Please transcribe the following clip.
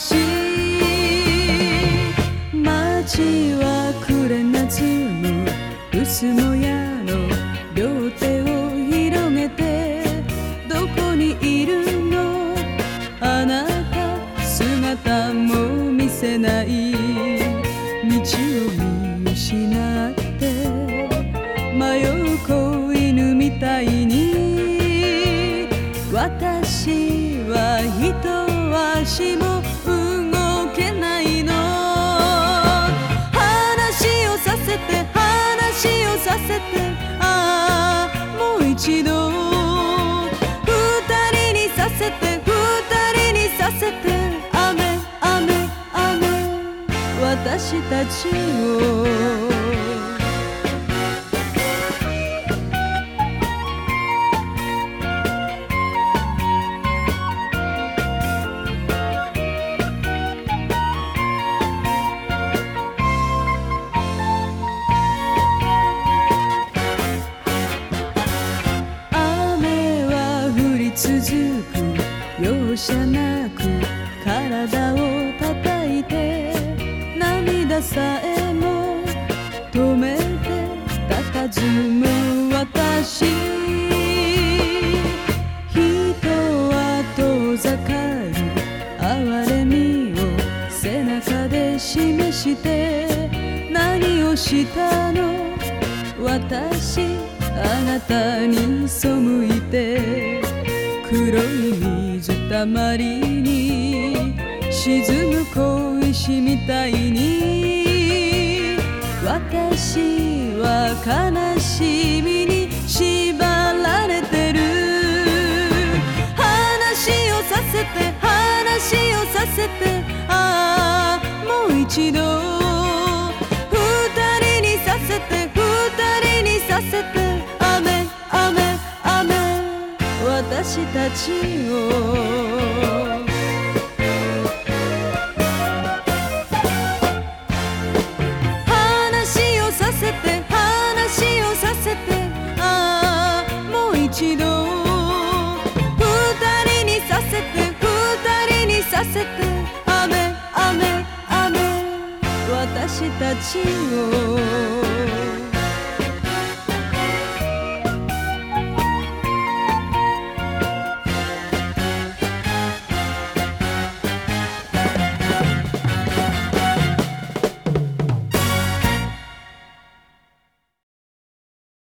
し街は暮れ夏の薄の。やの両手を広げてどこにいるのあなた姿も見せない。道を見失って迷う子犬みたいに。私は一も一度。二人にさせて二人にさせて。雨雨雨。私たちを。容赦なく体を叩いて涙さえも止めて佇む私。人は遠ざかる哀れみを背中で示して何をしたの？私あなたに背いて黒いたまりに沈む小石みたいに。私は悲しみに縛られてる。話をさせて話をさせて。ああもう一度私たちを。話をさせて話をさせてああもう一度。二人にさせて二人にさせて。雨雨雨。私たちを。